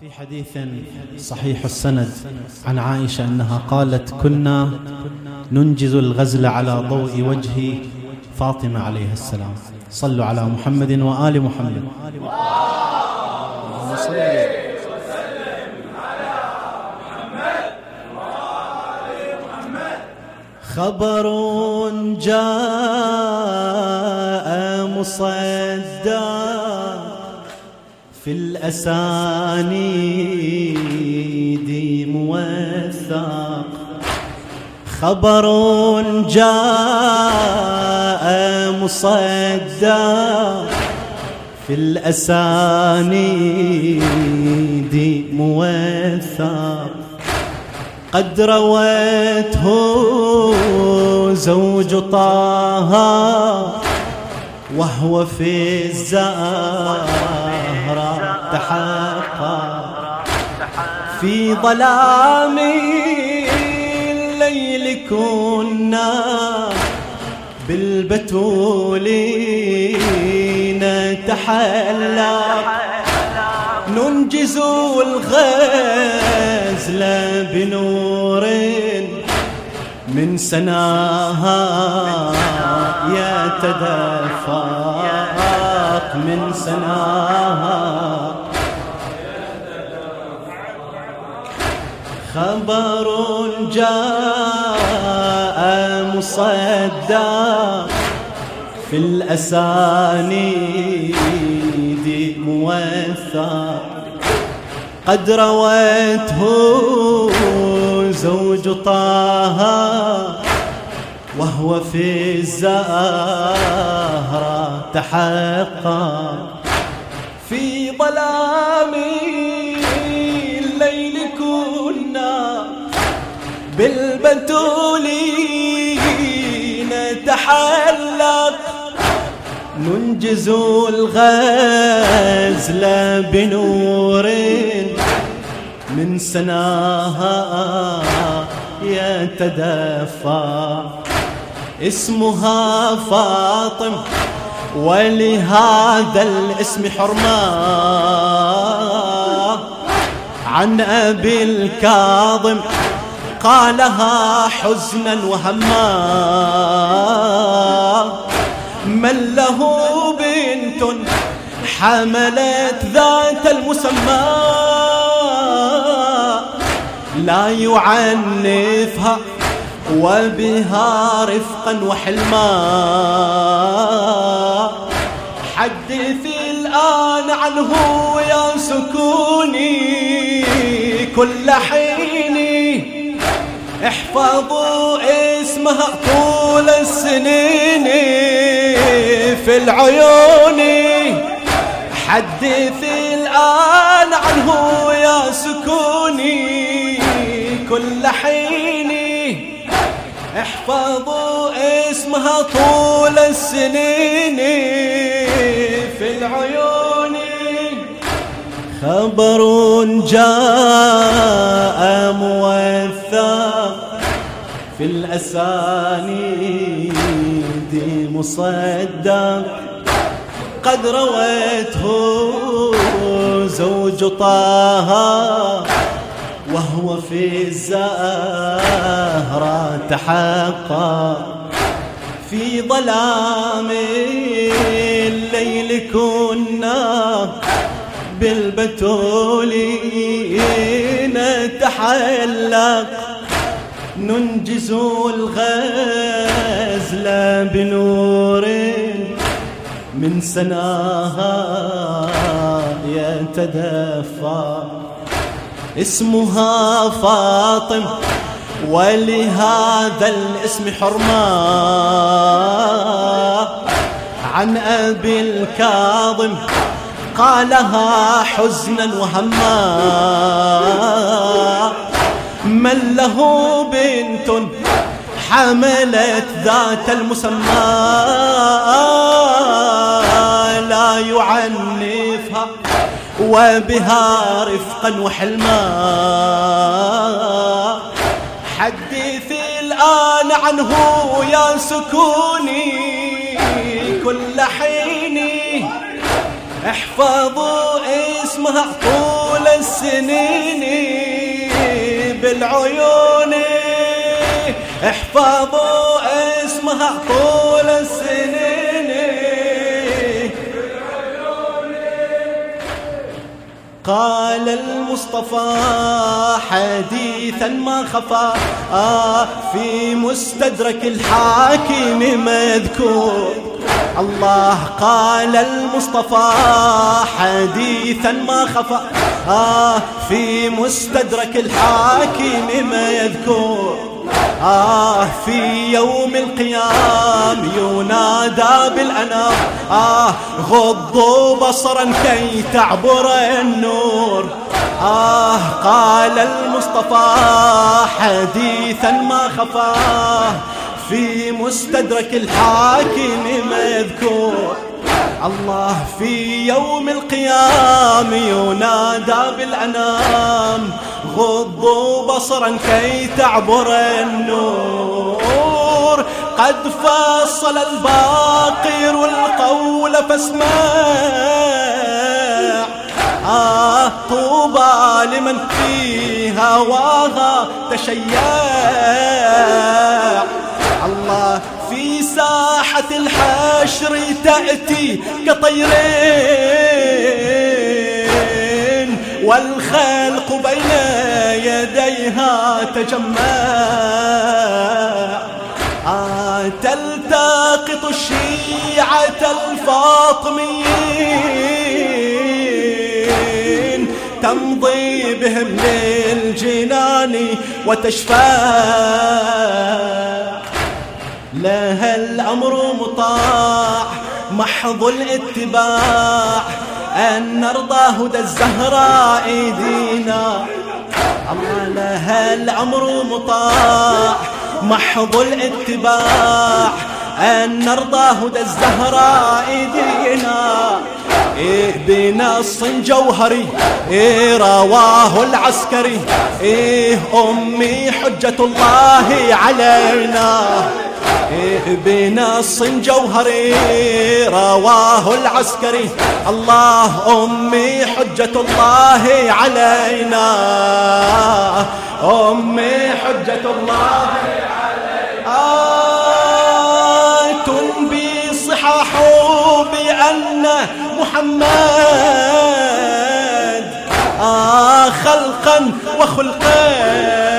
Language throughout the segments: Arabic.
في حديث صحيح السند عن عائشة أنها قالت كنا ننجز الغزل على ضوء وجه فاطمة عليه السلام. صلوا على محمد وآل محمد. خبر جاء مصدق. في الأسانيد موثق. خبر جاء مصدق في الأسانيد موثق. قد روته زوج طه وهو في الزهرة تحقق في ظلام الليل كنا بالبتول نتحلق ننجز الغزل بنور من سناها يتدفق من سناها. خبر جاء مصدق في الأسانيد موثق قد روته زوج طه. وهو في الزهرة تحقق في ظلام الليل كنا بالبتولين نتحلق ننجز الغزل بنور من سناها يتدفى. اسمها فاطم ولهذا الاسم حرمة. عن أبي الكاظم قالها حزنا وهما. من له بنت حملت ذات المسمى. لا يعنفها وبها رفقا وحلما. حدثي الآن عنه يا سكوني كل حين. احفظوا اسمها طول السنين في العيون. حدثي الآن عنه يا سكوني كل حين. احفظوا اسمها طول السنين في العيون. خبر جاء موثق في الأسانيد مصدق. قد رويته زوج طه وهو في الزهرة تحقق في ظلام الليل كنا بالبتول نتحلق ننجز الغزل بنور من سناها يتدفى. اسمها فاطم ولهذا الاسم حرمة. عن أبي الكاظم قالها حزنا وهما. من له بنت حملت ذات المسمى. لا يعنفها وبها رفقا وحلما. حدثي الآن عنه يا سكوني كل حين. احفظوا اسم اسمها طول السنين بالعيون. احفظوا اسمها طول قال المصطفى حديثا ما خفى. آه في مستدرك الحاكم مذكور. الله قال المصطفى حديثا ما خفى. آه في مستدرك الحاكم مذكور. آه في يوم القيام ينادى بالأنام. آه غضوا بصرا كي تعبر النور. آه قال المصطفى حديثا ما خفاه في مستدرك الحاكم مذكور. الله في يوم القيام ينادى بالأنام. غضوا بصرا كي تعبر النور. قد فصل الباقر القول فاسمع. آه طوبى لمن في هواها تشيع. الله في ساحة الحشر تأتي كطيرين. والخلق بين يديها تجمع. تلتقط الشيعة الفاطميين. تمضي بهم للجنان وتشفع لها الأمر مطاع محض الاتباع. أن نرضى هدى الزهراء دينا. الله لها مطاع محض الاتباع. أن نرضى هدى الزهراء دينا. إيه بنص جوهري إيه رواه العسكري إيه أمي حجة الله علينا. بنص جوهري رواه العسكري. الله أمي حجة الله علينا. أمي حجة الله علينا. آه تنبي صحاح بأن محمد آه خلقا وخلقا.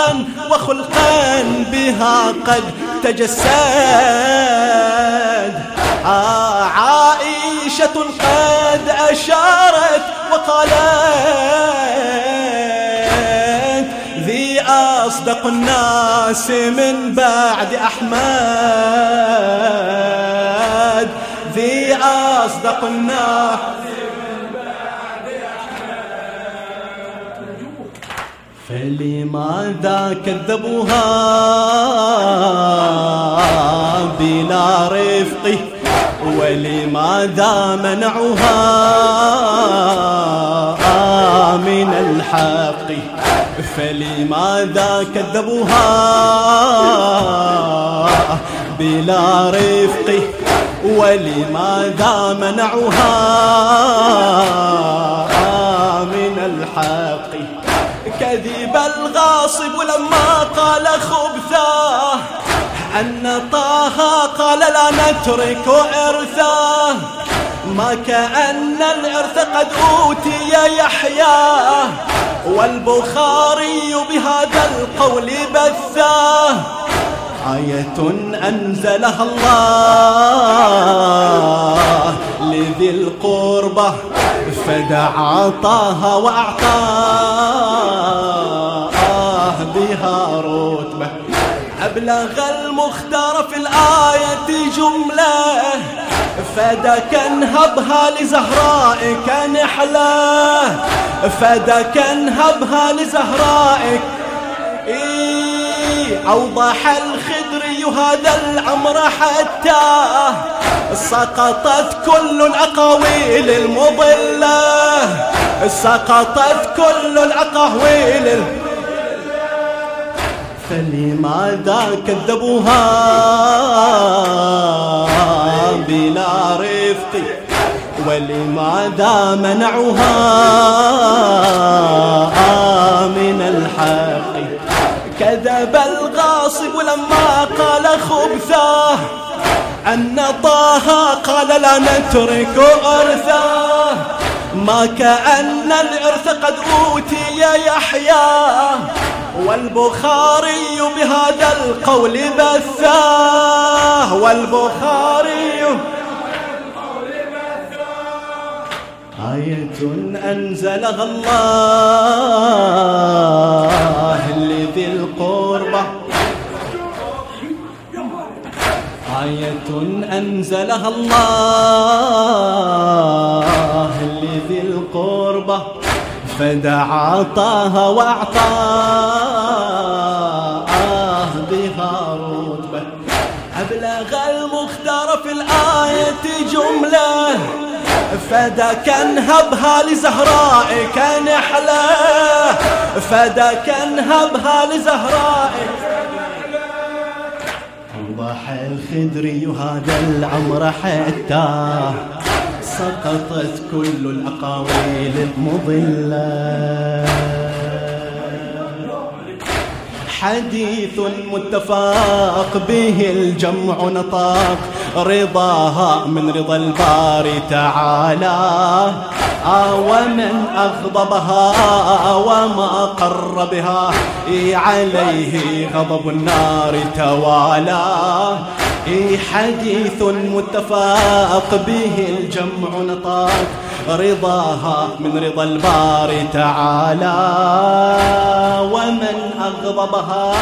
خلقا وخلقا بها قد تجسد. آه عائشة قد أشارت وقالت ذي أصدق الناس من بعد أحمد. ذي أصدق الناس فلماذا كذبوها بلا رفق ولماذا منعوها من الحق. فلماذا كذبوها بلا رفق ولماذا منعوها قال خبثاه أن طه قال لا نترك إرثاه ما كأن الإرث قد أوتي يحيى. والبخاري بهذا القول بثاه آية أنزلها الله لذي القربة. فدعا طه وأعطاه بها أبلغ المختار في الآية جملة فدك انهبها لزهرائك نحلة. فدك انهبها لزهرائك. إيه أوضح الخدري هذا الأمر حتى سقطت كل الأقاويل المضلة. سقطت كل الأقاويل فلماذا كذبوها. بلا رفق ولماذا منعها من الحق كذب الغاصب لما قال خبثاه أن طه قال لا نترك أرثاه ما كأن الإرث قد أوتي يحيى. والبخاري بهذا القول بثاه والبخاري آية أنزلها الله لذي القربة آية أنزلها الله لذي القربة فدعا طه وأعطاه بها رتبة أبلغ المختار في الآية جملة. فدك انهبها لزهراء كنحلة فدك انهبها لزهراء أوضح الخدري هذا الأمر حتى. سقطت كل الأقاويل المضلة. حديث متفاق به الجمع نطاق رضاها من رضا الباري تعالى. ومن أغضبها وما قر بها عليه غضب النار توالى. حديث متفاق به الجمع نطاق رضاها من رضا الباري تعالى. ومن أغضبها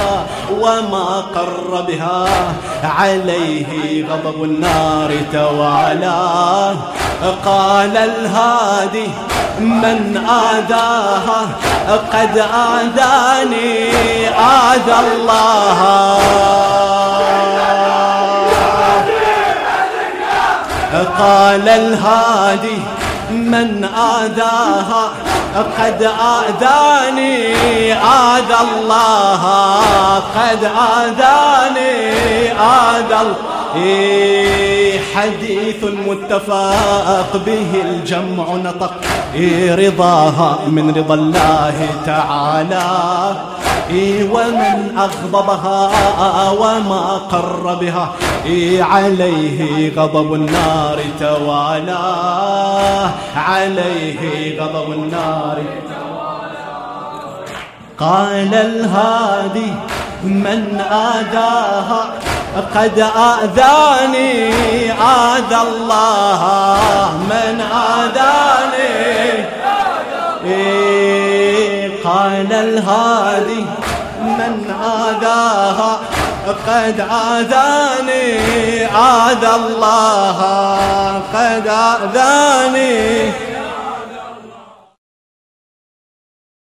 وما قر بها عليه غضب النار توالى. قال الهادي من آذاها قد آذاني آذى الله. قال الهادي من آذاها قد آذاني آذى الله قد آذاني آذى إيه حديث متفاق به الجمع نطق. إيه رضاها من رضا الله تعالى. إيه ومن أغضبها وما قر بها. إيه عليه غضب النار توالى. عليه غضب النار قال الهادي من آذاها قد آذاني آذى الله من آذاني. إيه قال الهادي من آذاها قد آذاني آذى الله قد آذاني.